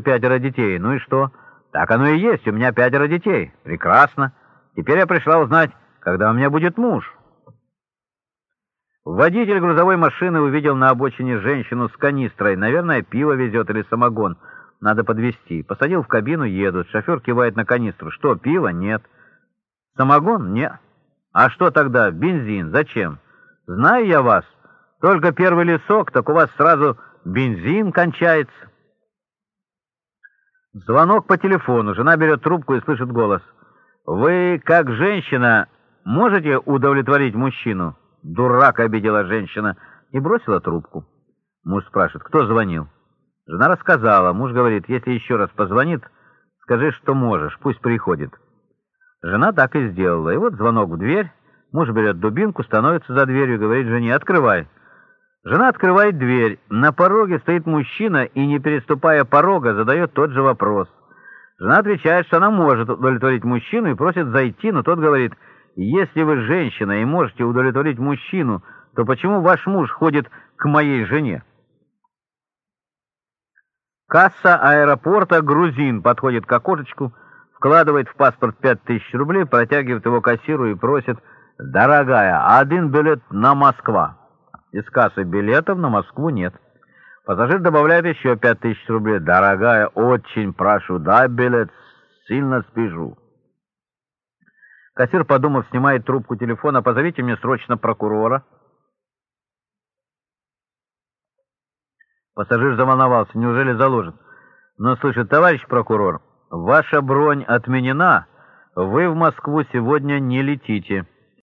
пятеро детей. Ну и что? Так оно и есть, у меня пятеро детей. Прекрасно. Теперь я пришла узнать, когда у меня будет муж. Водитель грузовой машины увидел на обочине женщину с канистрой. Наверное, пиво везет или самогон. Надо подвезти. Посадил в кабину, едут. Шофер кивает на канистру. Что, пиво? Нет. Самогон? Нет. А что тогда? Бензин. Зачем? Знаю я вас. Только первый лесок, так у вас сразу бензин кончается. Звонок по телефону. Жена берет трубку и слышит голос. «Вы, как женщина, можете удовлетворить мужчину?» «Дурак!» — обидела женщина и бросила трубку. Муж спрашивает, кто звонил? Жена рассказала. Муж говорит, если еще раз позвонит, скажи, что можешь, пусть приходит. Жена так и сделала. И вот звонок в дверь. Муж берет дубинку, становится за дверью и говорит жене, открывай. Жена открывает дверь. На пороге стоит мужчина и, не переступая порога, задает тот же вопрос. Жена отвечает, что она может удовлетворить мужчину и просит зайти, но тот говорит, если вы женщина и можете удовлетворить мужчину, то почему ваш муж ходит к моей жене? Касса аэропорта «Грузин» подходит к окошечку, вкладывает в паспорт пять тысяч рублей, протягивает его кассиру и просит «Дорогая, один билет на Москва». Из кассы билетов на Москву нет. Пассажир добавляет еще пять тысяч рублей. «Дорогая, очень прошу, дай билет, сильно спешу». Кассир, подумав, снимает трубку телефона. «Позовите мне срочно прокурора». Пассажир заволновался. Неужели заложит? Но слышит, товарищ прокурор, ваша бронь отменена. Вы в Москву сегодня не летите.